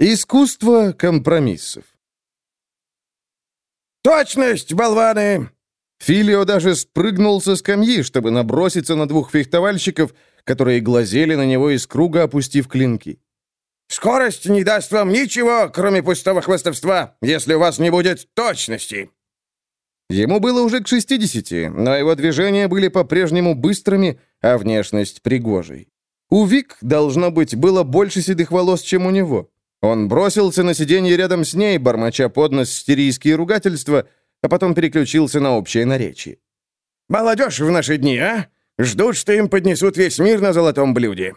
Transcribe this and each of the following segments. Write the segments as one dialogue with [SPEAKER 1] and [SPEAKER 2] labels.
[SPEAKER 1] Искусство компромиссов.
[SPEAKER 2] «Точность, болваны!»
[SPEAKER 1] Филио даже спрыгнул со скамьи, чтобы наброситься на двух фехтовальщиков, которые глазели на него из круга, опустив клинки.
[SPEAKER 2] «Скорость не даст вам ничего, кроме пустого хвастовства, если у вас не будет точности!»
[SPEAKER 1] Ему было уже к 60, но его движения были по-прежнему быстрыми, а внешность пригожей. У Вик, должно быть, было больше седых волос, чем у него. Он бросился на сиденье рядом с ней, бормоча под нос стерийские ругательства, а потом переключился на общее наречие.
[SPEAKER 2] «Молодежь в наши дни, а? Ждут, что им поднесут весь мир на золотом блюде».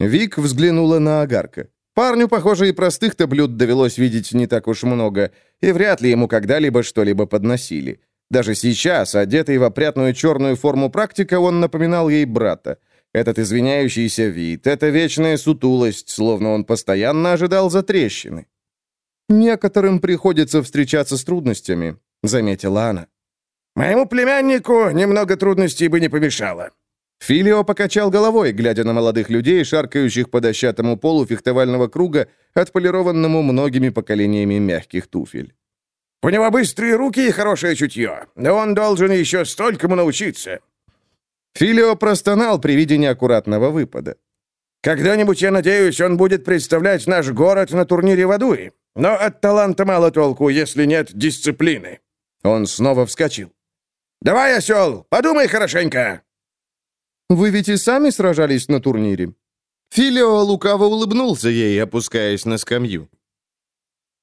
[SPEAKER 1] Вик взглянула на Агарка. Парню, похоже, и простых-то блюд довелось видеть не так уж много, и вряд ли ему когда-либо что-либо подносили. Даже сейчас, одетый в опрятную черную форму практика, он напоминал ей брата. Этот извиняющийся вид, эта вечная сутулость, словно он постоянно ожидал затрещины. «Некоторым приходится встречаться с трудностями», — заметила она.
[SPEAKER 2] «Моему племяннику немного трудностей бы не помешало».
[SPEAKER 1] Филио покачал головой, глядя на молодых людей, шаркающих по дощатому полу фехтовального круга, отполированному многими поколениями мягких туфель.
[SPEAKER 2] «У него быстрые руки и хорошее чутье, он должен еще столькому научиться.
[SPEAKER 1] Филио простонал при виде неаккуратного выпада.
[SPEAKER 2] «Когда-нибудь, я надеюсь, он будет представлять наш город на турнире в Адуи. Но от таланта мало толку, если нет дисциплины».
[SPEAKER 1] Он снова вскочил.
[SPEAKER 2] «Давай, осел, подумай хорошенько!»
[SPEAKER 1] «Вы ведь и сами сражались на турнире?» Филио лукаво улыбнулся ей, опускаясь на скамью.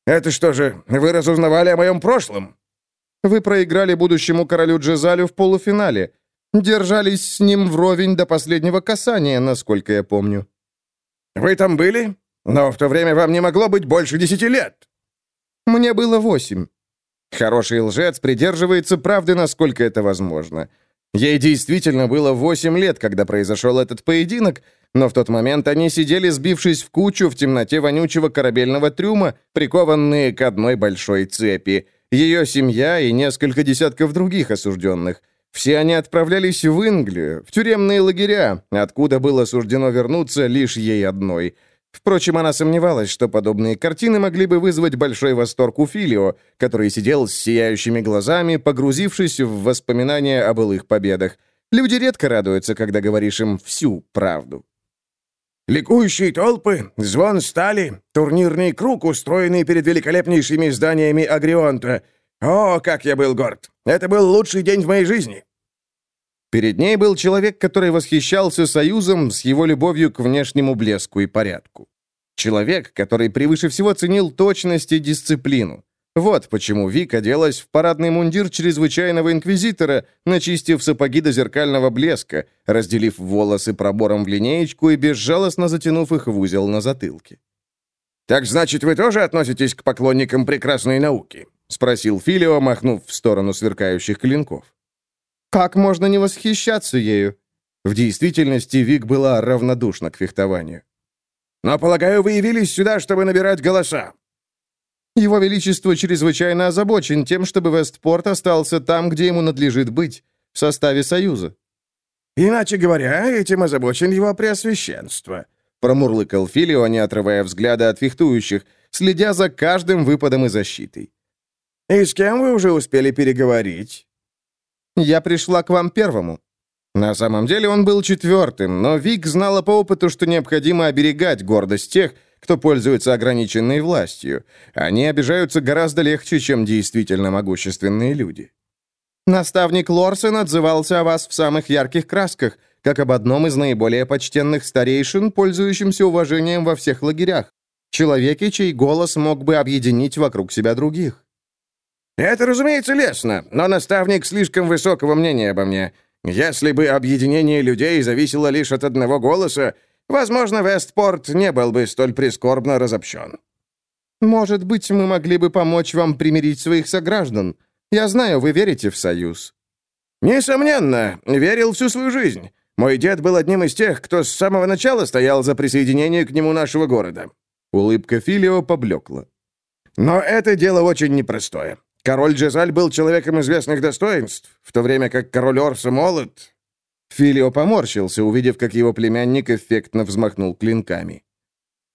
[SPEAKER 2] «Это что же, вы разузнавали о моем прошлом?»
[SPEAKER 1] «Вы проиграли будущему королю Джезалю в полуфинале. Держались с ним вровень до последнего касания, насколько я помню».
[SPEAKER 2] «Вы там были? Но в то время вам не могло быть больше десяти лет».
[SPEAKER 1] «Мне было восемь». Хороший лжец придерживается правды, насколько это возможно. Ей действительно было восемь лет, когда произошел этот поединок, но в тот момент они сидели, сбившись в кучу в темноте вонючего корабельного трюма, прикованные к одной большой цепи. Ее семья и несколько десятков других осужденных. Все они отправлялись в Инглию, в тюремные лагеря, откуда было суждено вернуться лишь ей одной. Впрочем, она сомневалась, что подобные картины могли бы вызвать большой восторг у Филио, который сидел с сияющими глазами, погрузившись в воспоминания о былых победах. Люди редко радуются, когда говоришь им всю правду.
[SPEAKER 2] Ликующие толпы, звон стали, турнирный круг, устроенный перед великолепнейшими зданиями Агрионта — «О, как я был горд! Это был лучший день в моей жизни!»
[SPEAKER 1] Перед ней был человек, который восхищался союзом с его любовью к внешнему блеску и порядку. Человек, который превыше всего ценил точность и дисциплину. Вот почему Вик оделась в парадный мундир чрезвычайного инквизитора, начистив сапоги до зеркального блеска, разделив волосы пробором в линеечку и безжалостно затянув их в узел на затылке.
[SPEAKER 2] «Так значит, вы тоже относитесь к поклонникам прекрасной науки?» — спросил Филио, махнув в сторону сверкающих клинков.
[SPEAKER 1] «Как можно не восхищаться ею?» В действительности Вик была равнодушна к фехтованию.
[SPEAKER 2] «Но, полагаю, вы явились сюда, чтобы набирать голоса».
[SPEAKER 1] «Его Величество чрезвычайно озабочен тем, чтобы Вестпорт остался там, где ему надлежит быть, в составе Союза».
[SPEAKER 2] «Иначе говоря, этим озабочен его Преосвященство»,
[SPEAKER 1] промурлыкал Филио, не отрывая взгляда от фехтующих, следя за каждым выпадом и защитой.
[SPEAKER 2] «И с кем вы уже успели переговорить?»
[SPEAKER 1] «Я пришла к вам первому». На самом деле он был четвертым, но Вик знала по опыту, что необходимо оберегать гордость тех, кто пользуется ограниченной властью. Они обижаются гораздо легче, чем действительно могущественные люди. Наставник Лорсен отзывался о вас в самых ярких красках, как об одном из наиболее почтенных старейшин, пользующимся уважением во всех лагерях. Человеке, чей голос мог бы объединить вокруг себя других.
[SPEAKER 2] «Это, разумеется, лестно, но наставник слишком высокого мнения обо мне. Если бы объединение людей зависело лишь от одного голоса, возможно, Вестпорт не был бы столь прискорбно разобщен».
[SPEAKER 1] «Может быть, мы могли бы помочь вам примирить своих сограждан. Я знаю, вы верите в союз».
[SPEAKER 2] «Несомненно, верил всю свою жизнь. Мой дед был одним из тех, кто с самого начала стоял за присоединение к нему нашего города».
[SPEAKER 1] Улыбка Филио поблекла.
[SPEAKER 2] «Но это дело очень непростое. Король Джезаль был человеком известных достоинств, в то время как король Орса молод».
[SPEAKER 1] Филио поморщился, увидев, как его племянник эффектно взмахнул клинками.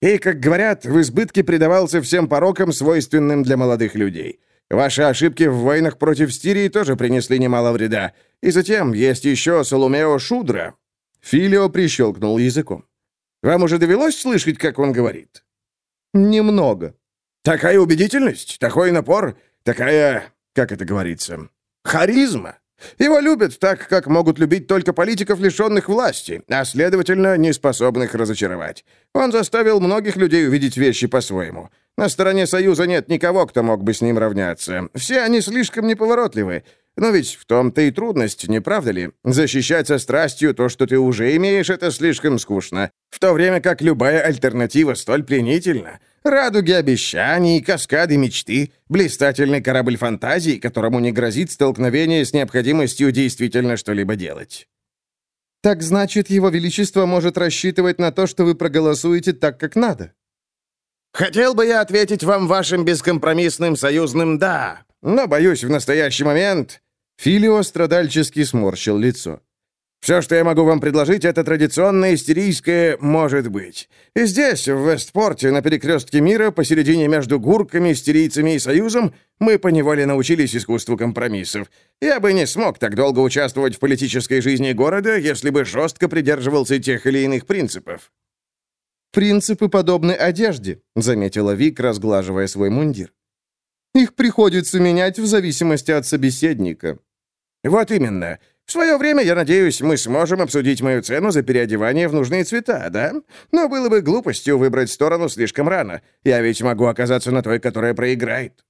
[SPEAKER 2] И, как говорят, в избытке предавался всем порокам, свойственным для молодых людей. Ваши ошибки в войнах против Стирии тоже принесли немало вреда. И затем есть еще Соломео Шудра».
[SPEAKER 1] Филио прищелкнул языком.
[SPEAKER 2] «Вам уже довелось слышать, как он говорит?»
[SPEAKER 1] «Немного».
[SPEAKER 2] «Такая убедительность, такой напор, такая, как это говорится, харизма. Его любят так, как могут любить только политиков, лишенных власти, а, следовательно, не способных разочаровать. Он заставил многих людей увидеть вещи по-своему. На стороне Союза нет никого, кто мог бы с ним равняться. Все они слишком неповоротливы. Но ведь в том-то и трудность, не правда ли? Защищать со страстью то, что ты уже имеешь, это слишком скучно. В то время как любая альтернатива столь пленительна. Радуги обещаний, каскады мечты, блистательный корабль фантазий, которому не грозит столкновение с необходимостью действительно что-либо делать.
[SPEAKER 1] Так значит, Его Величество может рассчитывать на то, что вы проголосуете так, как надо?
[SPEAKER 2] Хотел бы я ответить вам вашим бескомпромиссным союзным «да», но, боюсь, в настоящий момент
[SPEAKER 1] Филио страдальчески сморщил лицо.
[SPEAKER 2] «Все, что я могу вам предложить, это традиционное истерийское «может быть». И здесь, в Вестпорте, на перекрестке мира, посередине между гурками, истерийцами и Союзом, мы поневоле научились искусству компромиссов. Я бы не смог так долго участвовать в политической жизни города, если бы жестко придерживался тех или иных принципов».
[SPEAKER 1] «Принципы подобны одежде», — заметила Вик, разглаживая свой мундир. «Их приходится менять в зависимости от собеседника.
[SPEAKER 2] «Вот именно. В свое время, я надеюсь, мы сможем обсудить мою цену за переодевание в нужные цвета, да? Но было бы глупостью выбрать сторону слишком рано. Я ведь могу оказаться на той, которая проиграет».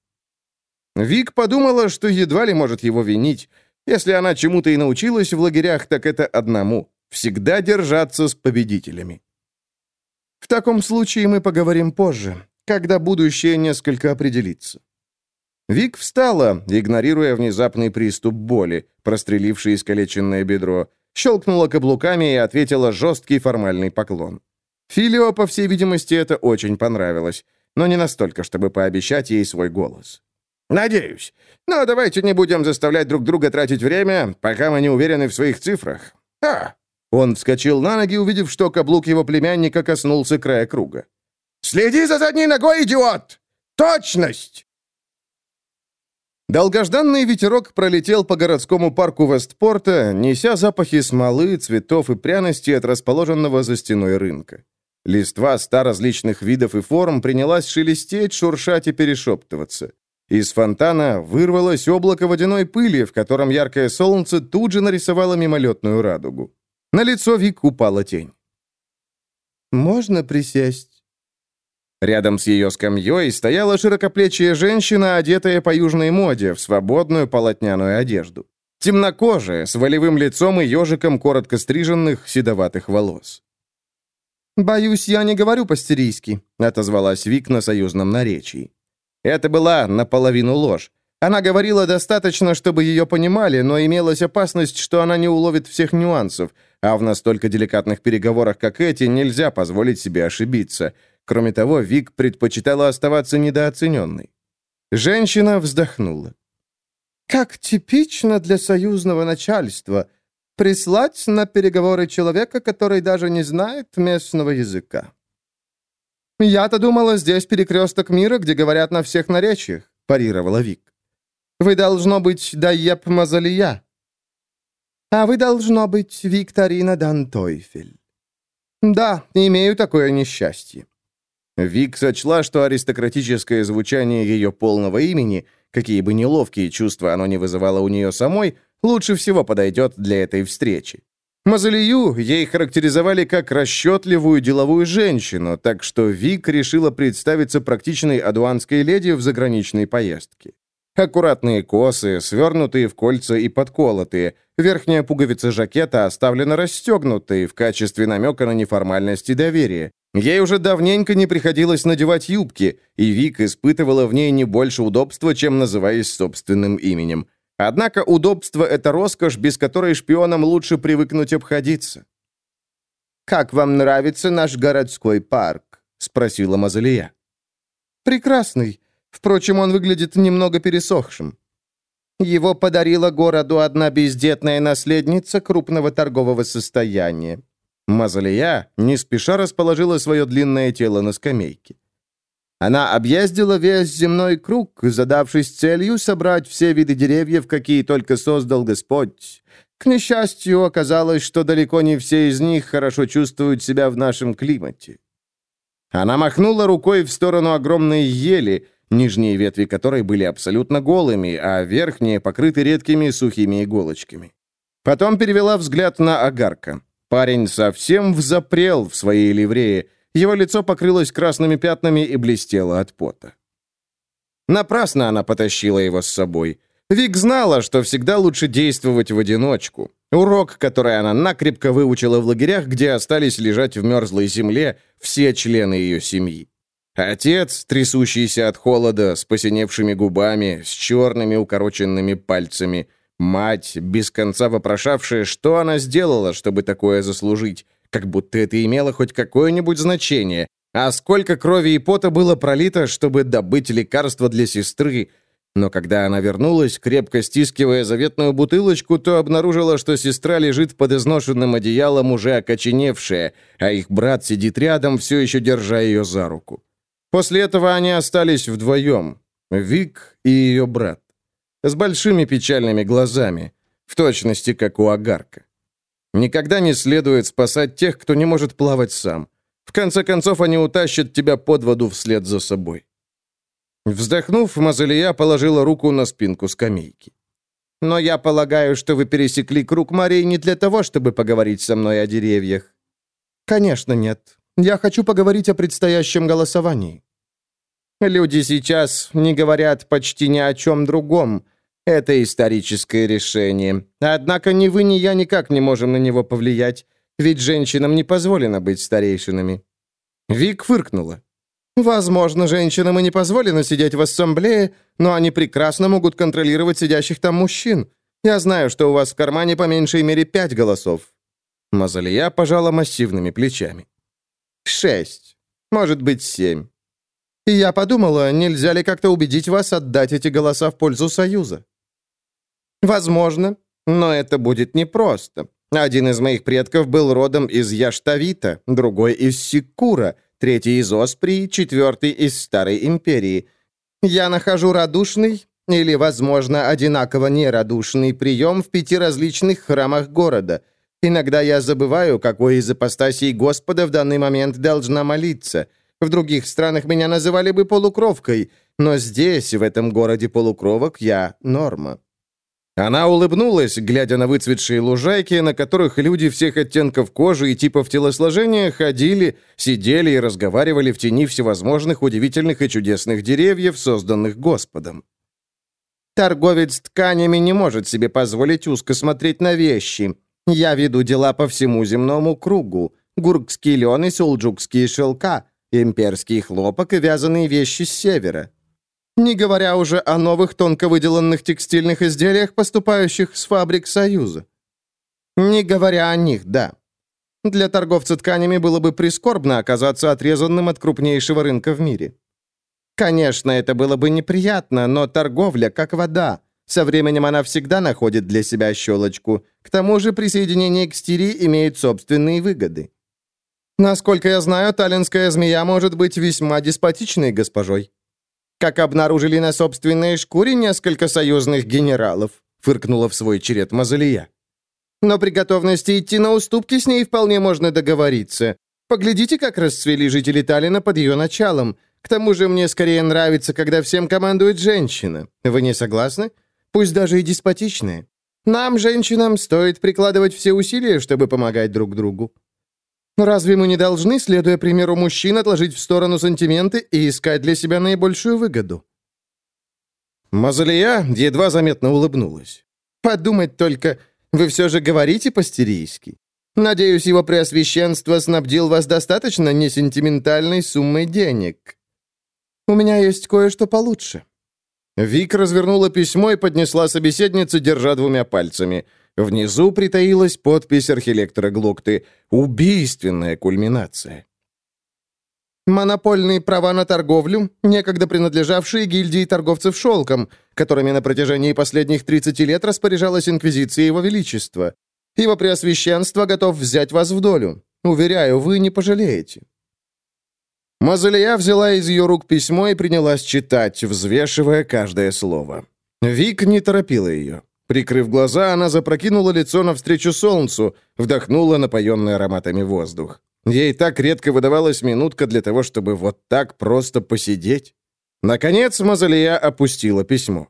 [SPEAKER 1] Вик подумала, что едва ли может его винить. Если она чему-то и научилась в лагерях, так это одному — всегда держаться с победителями. В таком случае мы поговорим позже, когда будущее несколько определится. Вик встала, игнорируя внезапный приступ боли, простреливший искалеченное бедро, щелкнула каблуками и ответила жесткий формальный поклон. Филио, по всей видимости, это очень понравилось, но не настолько, чтобы пообещать ей свой голос.
[SPEAKER 2] «Надеюсь. Но давайте не будем заставлять друг друга тратить время, пока мы не уверены в своих цифрах. А!»
[SPEAKER 1] Он вскочил на ноги, увидев, что каблук его племянника коснулся края круга.
[SPEAKER 2] «Следи за задней ногой, идиот! Точность!»
[SPEAKER 1] Долгожданный ветерок пролетел по городскому парку Вестпорта, неся запахи смолы, цветов и пряностей от расположенного за стеной рынка. Листва ста различных видов и форм принялась шелестеть, шуршать и перешептываться. Из фонтана вырвалось облако водяной пыли, в котором яркое солнце тут же нарисовало мимолетную радугу. На лицо Вик упала тень. «Можно присесть?» Рядом с ее скамьей стояла широкоплечья женщина, одетая по южной моде, в свободную полотняную одежду. Темнокожая, с волевым лицом и ежиком коротко стриженных седоватых волос. «Боюсь, я не говорю по-стерийски», — отозвалась Вик на союзном наречии. Это была наполовину ложь. Она говорила достаточно, чтобы ее понимали, но имелась опасность, что она не уловит всех нюансов, а в настолько деликатных переговорах, как эти, нельзя позволить себе ошибиться — Кроме того, Вик предпочитала оставаться недооцененной. Женщина вздохнула. «Как типично для союзного начальства прислать на переговоры человека, который даже не знает местного языка». «Я-то думала, здесь перекресток мира, где говорят на всех наречиях», — парировала Вик. «Вы должно быть Дайеп Мазалия». «А вы должно быть Викторина Дантойфель». «Да, имею такое несчастье. Вик сочла, что аристократическое звучание ее полного имени, какие бы неловкие чувства оно не вызывало у нее самой, лучше всего подойдет для этой встречи. Мазалию ей характеризовали как расчетливую деловую женщину, так что Вик решила представиться практичной адуанской леди в заграничной поездке. Аккуратные косы, свернутые в кольца и подколотые, верхняя пуговица жакета оставлена расстегнутой в качестве намека на неформальность и доверие, Ей уже давненько не приходилось надевать юбки, и Вик испытывала в ней не больше удобства, чем называясь собственным именем. Однако удобство — это роскошь, без которой шпионам лучше привыкнуть обходиться. «Как вам нравится наш городской парк?» — спросила Мазалия. «Прекрасный. Впрочем, он выглядит немного пересохшим. Его подарила городу одна бездетная наследница крупного торгового состояния. Мазалия не спеша расположила свое длинное тело на скамейке. Она объездила весь земной круг, задавшись целью собрать все виды деревьев, какие только создал Господь. К несчастью, оказалось, что далеко не все из них хорошо чувствуют себя в нашем климате. Она махнула рукой в сторону огромной ели, нижние ветви которой были абсолютно голыми, а верхние покрыты редкими сухими иголочками. Потом перевела взгляд на Агарка. Парень совсем взапрел в своей ливрее, его лицо покрылось красными пятнами и блестело от пота. Напрасно она потащила его с собой. Вик знала, что всегда лучше действовать в одиночку. Урок, который она накрепко выучила в лагерях, где остались лежать в мерзлой земле все члены ее семьи. Отец, трясущийся от холода, с посиневшими губами, с черными укороченными пальцами. Мать, без конца вопрошавшая, что она сделала, чтобы такое заслужить, как будто это имело хоть какое-нибудь значение. А сколько крови и пота было пролито, чтобы добыть лекарство для сестры, но когда она вернулась, крепко стискивая заветную бутылочку, то обнаружила, что сестра лежит под изношенным одеялом, уже окоченевшая, а их брат сидит рядом, все еще держа ее за руку. После этого они остались вдвоем, Вик и ее брат, с большими печальными глазами, в точности, как у Агарка. Никогда не следует спасать тех, кто не может плавать сам. В конце концов, они утащат тебя под воду вслед за собой. Вздохнув, Мазалия положила руку на спинку скамейки. «Но я полагаю, что вы пересекли круг морей не для того, чтобы поговорить со мной о деревьях». «Конечно нет. Я хочу поговорить о предстоящем голосовании». «Люди сейчас не говорят почти ни о чем другом. Это историческое решение. Однако ни вы, ни я никак не можем на него повлиять, ведь женщинам не позволено быть старейшинами». Вик фыркнула. Возможно, женщинам и не позволено сидеть в ассамблее, но они прекрасно могут контролировать сидящих там мужчин. Я знаю, что у вас в кармане по меньшей мере пять голосов». Мазалия пожала массивными плечами. «Шесть. Может быть, семь. И я подумала, нельзя ли как-то убедить вас отдать эти голоса в пользу Союза?» «Возможно, но это будет непросто. Один из моих предков был родом из Яштавита, другой из Сикура, третий из Осприи, четвертый из Старой Империи. Я нахожу радушный или, возможно, одинаково нерадушный прием в пяти различных храмах города. Иногда я забываю, какой из апостасий Господа в данный момент должна молиться. В других странах меня называли бы полукровкой, но здесь, в этом городе полукровок, я норма. Она улыбнулась, глядя на выцветшие лужайки, на которых люди всех оттенков кожи и типов телосложения ходили, сидели и разговаривали в тени всевозможных удивительных и чудесных деревьев, созданных Господом. Торговец тканями не может себе позволить узко смотреть на вещи. Я веду дела по всему земному кругу. Гуркский лен и сулджукские шелка, имперский хлопок и вязаные вещи с севера. Не говоря уже о новых тонко выделанных текстильных изделиях, поступающих с фабрик Союза. Не говоря о них, да. Для торговца тканями было бы прискорбно оказаться отрезанным от крупнейшего рынка в мире. Конечно, это было бы неприятно, но торговля как вода. Со временем она всегда находит для себя щелочку. К тому же присоединение к стири имеет собственные выгоды. Насколько я знаю, таллинская змея может быть весьма деспотичной госпожой как обнаружили на собственной шкуре несколько союзных генералов», фыркнула в свой черед Мазалия. «Но при готовности идти на уступки с ней вполне можно договориться. Поглядите, как расцвели жители Таллина под ее началом. К тому же мне скорее нравится, когда всем командует женщина. Вы не согласны? Пусть даже и деспотичная. Нам, женщинам, стоит прикладывать все усилия, чтобы помогать друг другу». Разве мы не должны, следуя примеру мужчин, отложить в сторону сантименты и искать для себя наибольшую выгоду?» Мазалия едва заметно улыбнулась. «Подумать только, вы все же говорите по-стерийски. Надеюсь, его преосвященство снабдил вас достаточно несентиментальной суммой денег. У меня есть кое-что получше». Вик развернула письмо и поднесла собеседнице, держа двумя пальцами – Внизу притаилась подпись архилектора Глокты «Убийственная кульминация». Монопольные права на торговлю, некогда принадлежавшие гильдии торговцев шелком, которыми на протяжении последних 30 лет распоряжалась Инквизиция Его Величества. Его Преосвященство готов взять вас в долю. Уверяю, вы не пожалеете». Мазалия взяла из ее рук письмо и принялась читать, взвешивая каждое слово. Вик не торопила ее. Прикрыв глаза, она запрокинула лицо навстречу солнцу, вдохнула напоенный ароматами воздух. Ей так редко выдавалась минутка для того, чтобы вот так просто посидеть. Наконец Мазалия опустила письмо.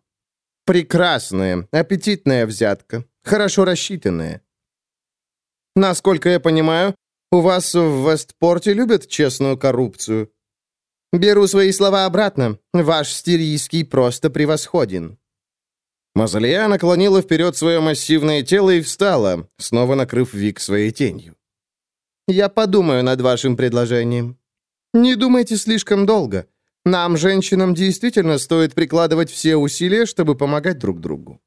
[SPEAKER 1] «Прекрасная, аппетитная взятка. Хорошо рассчитанная. Насколько я понимаю, у вас в Вестпорте любят честную коррупцию. Беру свои слова обратно. Ваш стирийский просто превосходен. Мазалия наклонила вперед свое массивное тело и встала, снова накрыв Вик своей тенью. «Я подумаю над вашим предложением. Не думайте слишком долго. Нам, женщинам, действительно стоит прикладывать все усилия, чтобы помогать друг другу».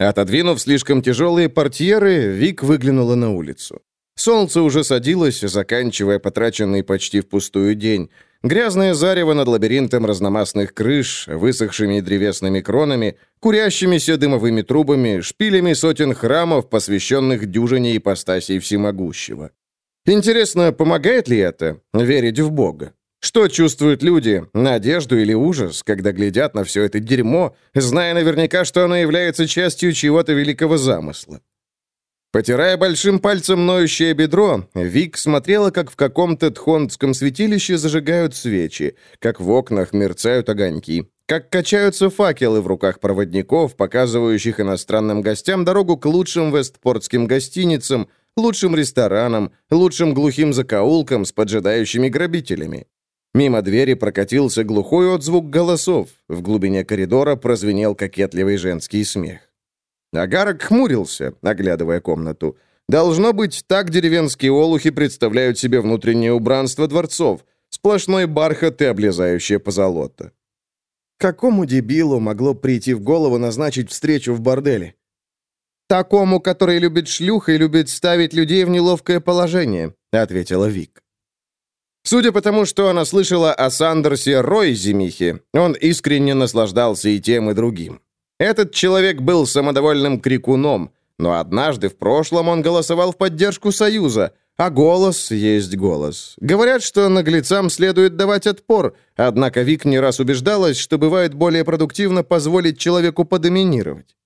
[SPEAKER 1] Отодвинув слишком тяжелые портьеры, Вик выглянула на улицу. Солнце уже садилось, заканчивая потраченный почти впустую день. Грязное зарево над лабиринтом разномастных крыш, высохшими древесными кронами, курящимися дымовыми трубами, шпилями сотен храмов, посвященных дюжине ипостасей всемогущего. Интересно, помогает ли это верить в Бога? Что чувствуют люди, надежду или ужас, когда глядят на все это дерьмо, зная наверняка, что оно является частью чего-то великого замысла? Потирая большим пальцем ноющее бедро, Вик смотрела, как в каком-то тхондском святилище зажигают свечи, как в окнах мерцают огоньки, как качаются факелы в руках проводников, показывающих иностранным гостям дорогу к лучшим вестпортским гостиницам, лучшим ресторанам, лучшим глухим закоулкам с поджидающими грабителями. Мимо двери прокатился глухой отзвук голосов, в глубине коридора прозвенел кокетливый женский смех. Агарок хмурился, оглядывая комнату. Должно быть, так деревенские олухи представляют себе внутреннее убранство дворцов. Сплошной бархат и облезающее позолота. Какому дебилу могло прийти в голову назначить встречу в борделе? «Такому, который любит шлюх и любит ставить людей в неловкое положение», — ответила Вик. Судя по тому, что она слышала о Сандерсе Ройземихе, он искренне наслаждался и тем, и другим. Этот человек был самодовольным крикуном, но однажды в прошлом он голосовал в поддержку Союза, а голос есть голос. Говорят, что наглецам следует давать отпор, однако Вик не раз убеждалась, что бывает более продуктивно позволить человеку подоминировать.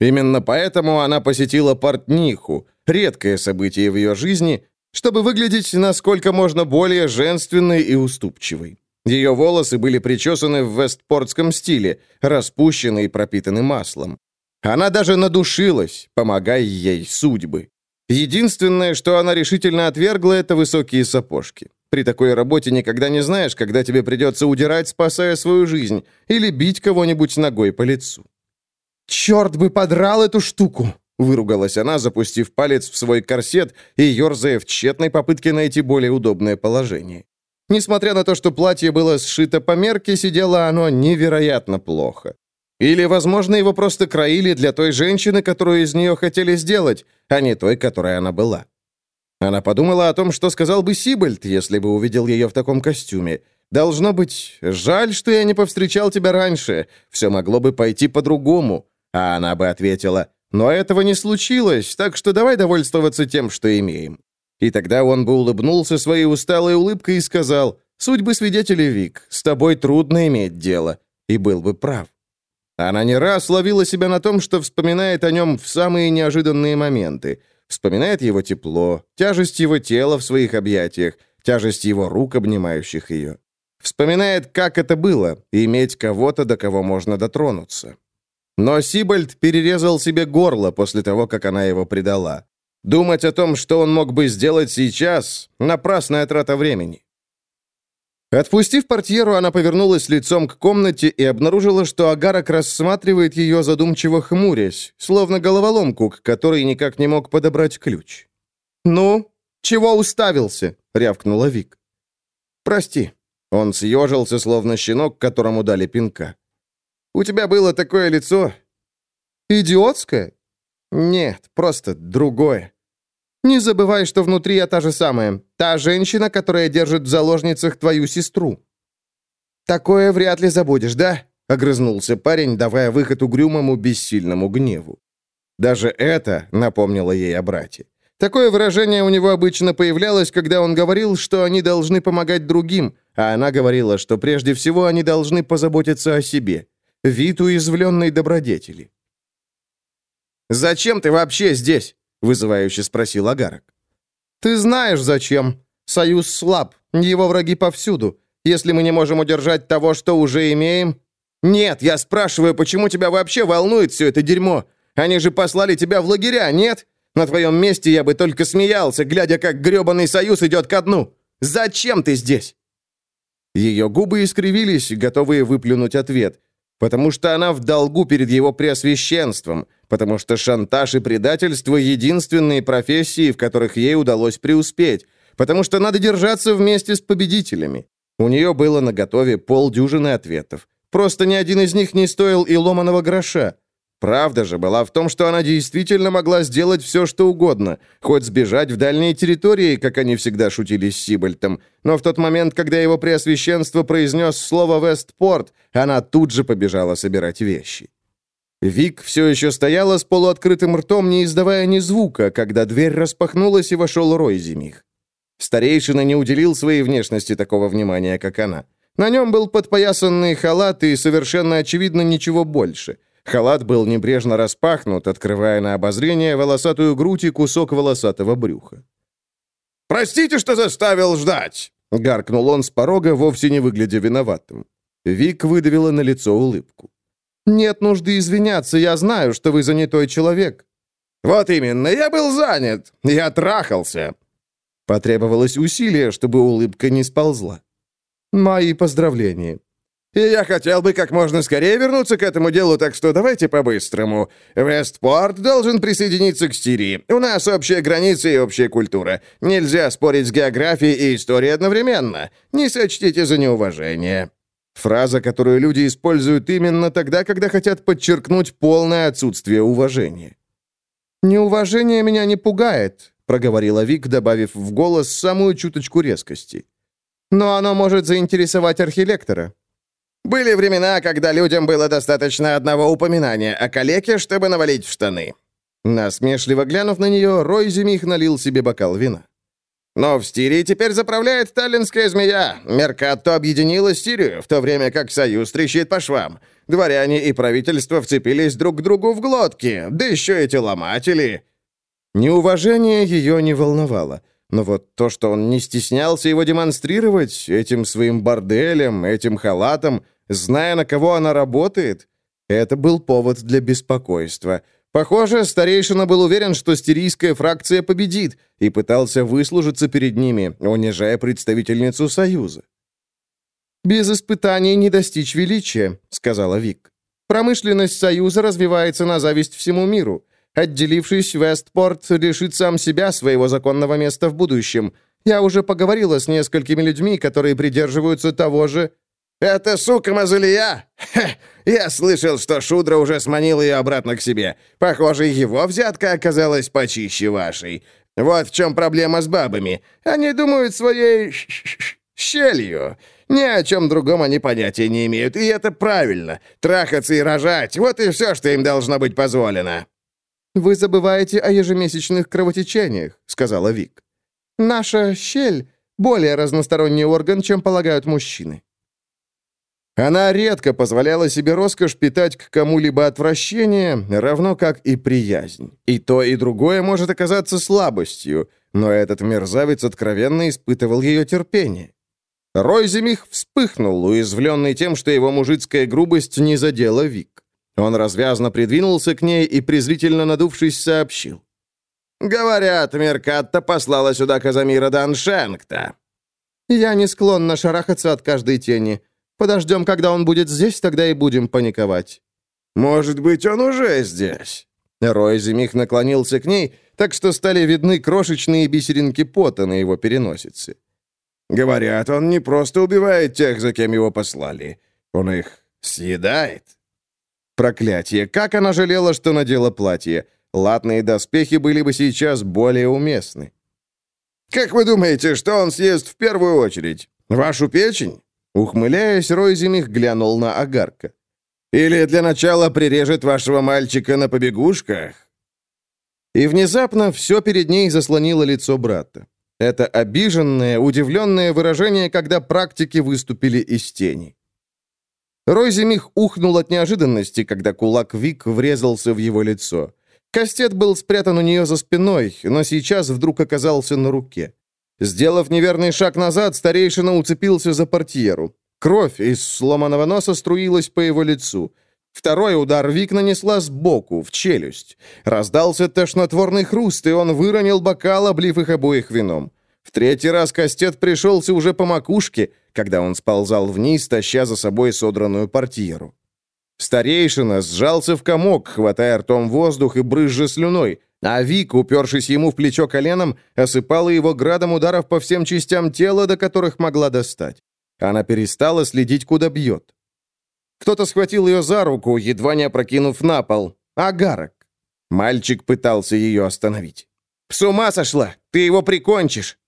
[SPEAKER 1] Именно поэтому она посетила портниху, редкое событие в ее жизни, чтобы выглядеть насколько можно более женственной и уступчивой. Ее волосы были причесаны в вестпортском стиле, распущены и пропитаны маслом. Она даже надушилась, помогая ей судьбы. Единственное, что она решительно отвергла, это высокие сапожки. При такой работе никогда не знаешь, когда тебе придется удирать, спасая свою жизнь, или бить кого-нибудь ногой по лицу. «Черт бы подрал эту штуку!» — выругалась она, запустив палец в свой корсет и ерзая в тщетной попытке найти более удобное положение. Несмотря на то, что платье было сшито по мерке, сидело оно невероятно плохо. Или, возможно, его просто кроили для той женщины, которую из нее хотели сделать, а не той, которой она была. Она подумала о том, что сказал бы Сибальд, если бы увидел ее в таком костюме. «Должно быть, жаль, что я не повстречал тебя раньше. Все могло бы пойти по-другому». А она бы ответила, «Но этого не случилось, так что давай довольствоваться тем, что имеем». И тогда он бы улыбнулся своей усталой улыбкой и сказал, «Судьбы свидетелей, Вик, с тобой трудно иметь дело», и был бы прав. Она не раз ловила себя на том, что вспоминает о нем в самые неожиданные моменты. Вспоминает его тепло, тяжесть его тела в своих объятиях, тяжесть его рук, обнимающих ее. Вспоминает, как это было, иметь кого-то, до кого можно дотронуться. Но Сибальд перерезал себе горло после того, как она его предала. Думать о том, что он мог бы сделать сейчас — напрасная трата времени. Отпустив портьеру, она повернулась лицом к комнате и обнаружила, что Агарок рассматривает ее, задумчиво хмурясь, словно головоломку, к которой никак не мог подобрать ключ. «Ну, чего уставился?» — рявкнула Вик. «Прости». Он съежился, словно щенок, которому дали пинка. «У тебя было такое лицо...» «Идиотское?» «Нет, просто другое. Не забывай, что внутри я та же самая. Та женщина, которая держит в заложницах твою сестру». «Такое вряд ли забудешь, да?» — огрызнулся парень, давая выход угрюмому, бессильному гневу. Даже это напомнило ей о брате. Такое выражение у него обычно появлялось, когда он говорил, что они должны помогать другим, а она говорила, что прежде всего они должны позаботиться о себе. Вид уязвленной добродетели. «Зачем ты вообще здесь?» — вызывающе спросил Агарок. «Ты знаешь, зачем. Союз слаб, его враги повсюду. Если мы не можем удержать того, что уже имеем...» «Нет, я спрашиваю, почему тебя вообще волнует все это дерьмо? Они же послали тебя в лагеря, нет? На твоем месте я бы только смеялся, глядя, как гребаный союз идет ко дну. Зачем ты здесь?» Ее губы искривились, готовые выплюнуть ответ, потому что она в долгу перед его преосвященством, потому что шантаж и предательство — единственные профессии, в которых ей удалось преуспеть, потому что надо держаться вместе с победителями. У нее было наготове полдюжины ответов. Просто ни один из них не стоил и ломаного гроша. Правда же была в том, что она действительно могла сделать все, что угодно, хоть сбежать в дальние территории, как они всегда шутили с Сибальтом. Но в тот момент, когда его преосвященство произнес слово «Вестпорт», она тут же побежала собирать вещи. Вик все еще стояла с полуоткрытым ртом, не издавая ни звука, когда дверь распахнулась и вошел Ройзимих. Старейшина не уделил своей внешности такого внимания, как она. На нем был подпоясанный халат и совершенно очевидно ничего больше. Халат был небрежно распахнут, открывая на обозрение волосатую грудь и кусок волосатого брюха.
[SPEAKER 2] «Простите, что заставил ждать!» — гаркнул он с порога, вовсе не выглядя виноватым.
[SPEAKER 1] Вик выдавила на лицо улыбку. «Нет нужды извиняться, я знаю, что вы занятой человек».
[SPEAKER 2] «Вот именно, я был занят, я трахался».
[SPEAKER 1] Потребовалось усилие, чтобы улыбка не сползла. «Мои поздравления.
[SPEAKER 2] И я хотел бы как можно скорее вернуться к этому делу, так что давайте по-быстрому. Вестпорт должен присоединиться к Стирии. У нас общая граница и общая культура. Нельзя спорить с географией и историей одновременно. Не сочтите за неуважение».
[SPEAKER 1] Фраза, которую люди используют именно тогда, когда хотят подчеркнуть полное отсутствие уважения. «Неуважение меня не пугает», — проговорила Вик, добавив в голос самую чуточку резкости. «Но оно может заинтересовать архилектора».
[SPEAKER 2] Были времена, когда людям было достаточно одного упоминания о калеке, чтобы навалить в штаны».
[SPEAKER 1] Насмешливо глянув на нее, Рой Зимих налил себе бокал вина.
[SPEAKER 2] «Но в Стирии теперь заправляет таллинская змея. Меркатто объединила Стирию, в то время как Союз трещит по швам. Дворяне и правительство вцепились друг к другу в глотки, да еще эти ломатели».
[SPEAKER 1] Неуважение ее не волновало. Но вот то, что он не стеснялся его демонстрировать этим своим борделем, этим халатом, зная, на кого она работает, это был повод для беспокойства. Похоже, старейшина был уверен, что стирийская фракция победит, и пытался выслужиться перед ними, унижая представительницу Союза. «Без испытаний не достичь величия», — сказала Вик. «Промышленность Союза развивается на зависть всему миру. Отделившись, Вестпорт лишит сам себя своего законного места в будущем. Я уже поговорила с несколькими людьми, которые придерживаются того же
[SPEAKER 2] «Это сука Мазалия? Ха, я слышал, что Шудра уже сманил ее обратно к себе. Похоже, его взятка оказалась почище вашей. Вот в чем проблема с бабами. Они думают своей щелью. Ни о чем другом они понятия не имеют, и это правильно. Трахаться и рожать — вот и все, что им должно быть позволено».
[SPEAKER 1] «Вы забываете о ежемесячных кровотечениях», — сказала Вик. «Наша щель — более разносторонний орган, чем полагают мужчины. Она редко позволяла себе роскошь питать к кому-либо отвращение, равно как и приязнь. И то, и другое может оказаться слабостью, но этот мерзавец откровенно испытывал ее терпение. Ройземих вспыхнул, уязвленный тем, что его мужицкая грубость не задела Вик. Он развязно придвинулся к ней и, презрительно надувшись, сообщил.
[SPEAKER 2] «Говорят, Меркатта послала сюда Казамира Даншенгта».
[SPEAKER 1] «Я не склонна шарахаться от каждой тени. Подождем, когда он будет здесь, тогда и будем паниковать».
[SPEAKER 2] «Может быть, он уже здесь?»
[SPEAKER 1] Рой Зимих наклонился к ней, так что стали видны крошечные бисеринки пота на его переносице.
[SPEAKER 2] «Говорят, он не просто убивает тех, за кем его послали. Он их съедает».
[SPEAKER 1] Проклятие! Как она жалела, что надела платье. Латные доспехи были бы сейчас более уместны.
[SPEAKER 2] «Как вы думаете, что он съест в первую очередь? Вашу печень?»
[SPEAKER 1] Ухмыляясь, Ройзимих глянул на Агарка.
[SPEAKER 2] «Или для начала прирежет вашего мальчика на побегушках?»
[SPEAKER 1] И внезапно все перед ней заслонило лицо брата. Это обиженное, удивленное выражение, когда практики выступили из тени. Ройземих ухнул от неожиданности, когда кулак Вик врезался в его лицо. Кастет был спрятан у нее за спиной, но сейчас вдруг оказался на руке. Сделав неверный шаг назад, старейшина уцепился за портьеру. Кровь из сломанного носа струилась по его лицу. Второй удар Вик нанесла сбоку, в челюсть. Раздался тошнотворный хруст, и он выронил бокал, облив их обоих вином. В третий раз Кастет пришелся уже по макушке, когда он сползал вниз, таща за собой содранную портьеру. Старейшина сжался в комок, хватая ртом воздух и брызжа слюной, а Вик, упершись ему в плечо коленом, осыпала его градом ударов по всем частям тела, до которых могла достать. Она перестала следить, куда бьет. Кто-то схватил ее за руку, едва не опрокинув на пол. Агарок. Мальчик пытался ее остановить. «С ума сошла! Ты его прикончишь!»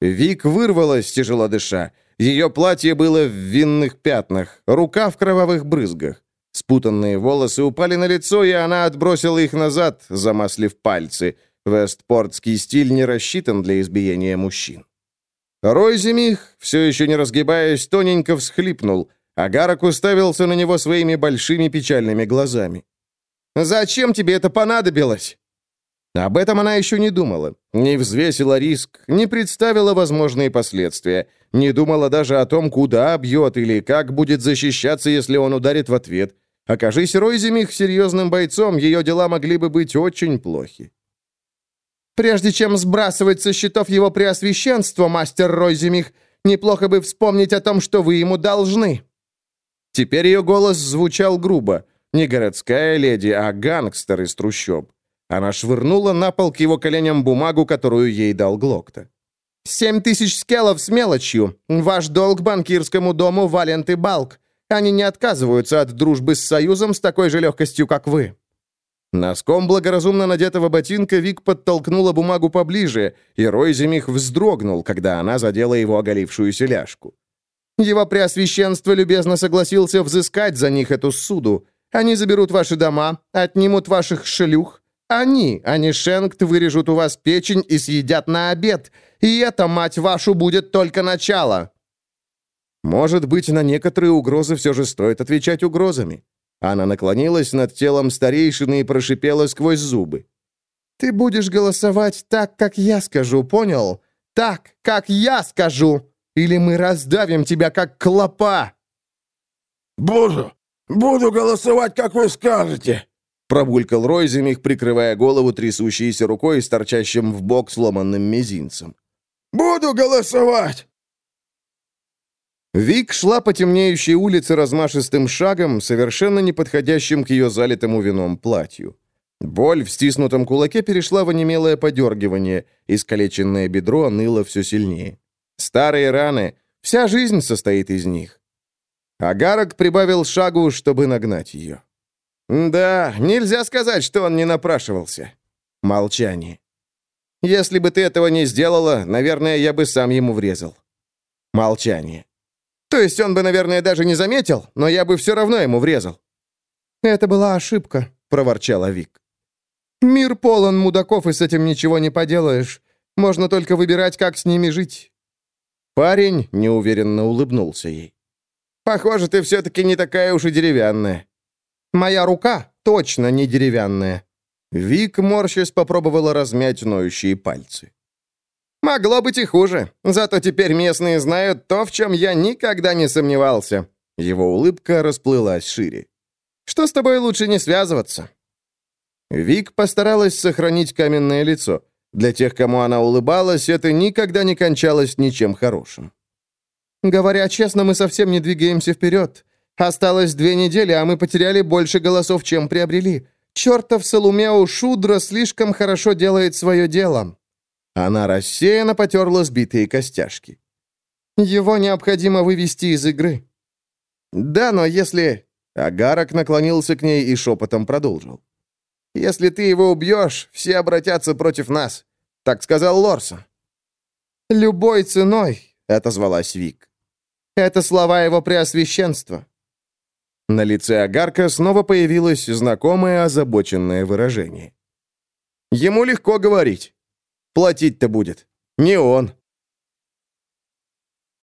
[SPEAKER 1] Вик вырвалась, тяжело дыша. Ее платье было в винных пятнах, рука в кровавых брызгах. Спутанные волосы упали на лицо, и она отбросила их назад, замаслив пальцы. Вестпортский стиль не рассчитан для избиения мужчин. Ройземих, все еще не разгибаясь, тоненько всхлипнул, а Гарок уставился на него своими большими печальными глазами. «Зачем тебе это понадобилось?» Об этом она еще не думала, не взвесила риск, не представила возможные последствия, не думала даже о том, куда бьет или как будет защищаться, если он ударит в ответ. Окажись Ройземих серьезным бойцом, ее дела могли бы быть очень плохи. «Прежде чем сбрасывать со счетов его преосвященство, мастер Ройземих, неплохо бы вспомнить о том, что вы ему должны». Теперь ее голос звучал грубо. Не городская леди, а гангстер из трущоб. Она швырнула на пол к его коленям бумагу, которую ей дал Глокта. «Семь тысяч скелов с мелочью. Ваш долг банкирскому дому Валент и Балк. Они не отказываются от дружбы с Союзом с такой же легкостью, как вы». Носком благоразумно надетого ботинка Вик подтолкнула бумагу поближе, и Ройземих вздрогнул, когда она задела его оголившуюся ляжку. «Его Преосвященство любезно согласился взыскать за них эту суду. Они заберут ваши дома, отнимут ваших шлюх, они, а не Шенкт, вырежут у вас печень и съедят на обед. И это, мать вашу, будет только начало. Может быть, на некоторые угрозы все же стоит отвечать угрозами. Она наклонилась над телом старейшины и прошипела сквозь зубы. «Ты будешь голосовать так, как я скажу, понял? Так, как я скажу! Или мы раздавим тебя, как клопа!»
[SPEAKER 2] «Буду! Буду голосовать, как вы скажете!»
[SPEAKER 1] Пробулькал Ройземих, прикрывая голову трясущейся рукой с торчащим в бок сломанным мизинцем.
[SPEAKER 2] «Буду голосовать!»
[SPEAKER 1] Вик шла по темнеющей улице размашистым шагом, совершенно не подходящим к ее залитому вином платью. Боль в стиснутом кулаке перешла в онемелое подергивание, искалеченное бедро ныло все сильнее. Старые раны, вся жизнь состоит из них. Агарок прибавил шагу, чтобы нагнать ее. «Да, нельзя сказать, что он не напрашивался». Молчание. «Если бы ты этого не сделала, наверное, я бы сам ему врезал». Молчание. «То есть он бы, наверное, даже не заметил, но я бы все равно ему врезал». «Это была ошибка», — проворчала Вик. «Мир полон мудаков, и с этим ничего не поделаешь. Можно только выбирать, как с ними жить». Парень неуверенно улыбнулся ей. «Похоже, ты все-таки не такая уж и деревянная». Моя рука точно не деревянная». Вик, морщась, попробовала размять ноющие пальцы. «Могло быть и хуже. Зато теперь местные знают то, в чем я никогда не сомневался». Его улыбка расплылась шире. «Что с тобой лучше не связываться?» Вик постаралась сохранить каменное лицо. Для тех, кому она улыбалась, это никогда не кончалось ничем хорошим. «Говоря честно, мы совсем не двигаемся вперед. Осталось две недели, а мы потеряли больше голосов, чем приобрели. Чертов Салумео Шудро слишком хорошо делает свое дело». Она рассеянно потерла сбитые костяшки. «Его необходимо вывести из игры». «Да, но если...» Агарок наклонился к ней и шепотом продолжил. «Если ты его убьешь, все обратятся против нас», — так сказал Лорсон. «Любой ценой», — отозвалась Вик. «Это слова его преосвященства. На лице Агарка снова появилось знакомое озабоченное выражение. Ему легко говорить. Платить-то будет. Не он.